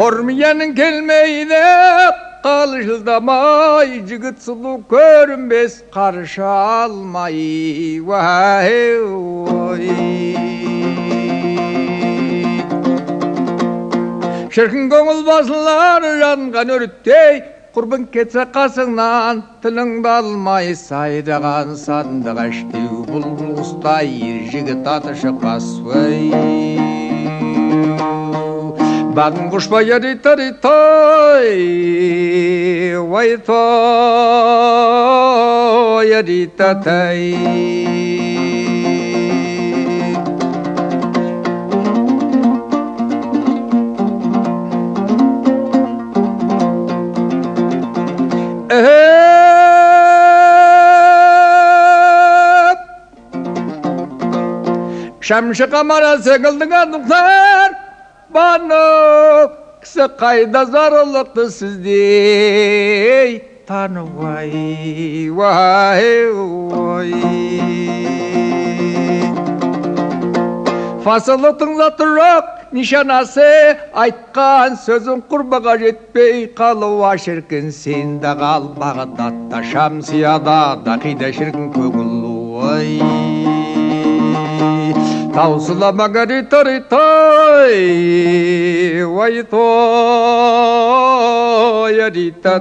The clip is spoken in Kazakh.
Gelmeyine Kalışıldamay Cıgıt sulu görünmez Karşı almay. Vay vay. Şirkin көңіл басылар жанған өрттей құрбың кетсе қасыңнан тіліңді алмай сайраған сандық әштеу бұлбұл құстай ер жігіт аты шықпас Baden kuş bayarı tarı tay Vay tay yarı tatay Şemşi kamara sıkıldı kadınlar баны кісі қайда зарылықты сіздей? Тануай уай ой фасылы тыңзаты жоқ нишанасы айтқан сөзің құрбаға жетпей қалуа шіркін сен де қал бағдатта шамсияда да қида шіркін көңіл ой таусылама гаритаритай 诶我一朵呀滴答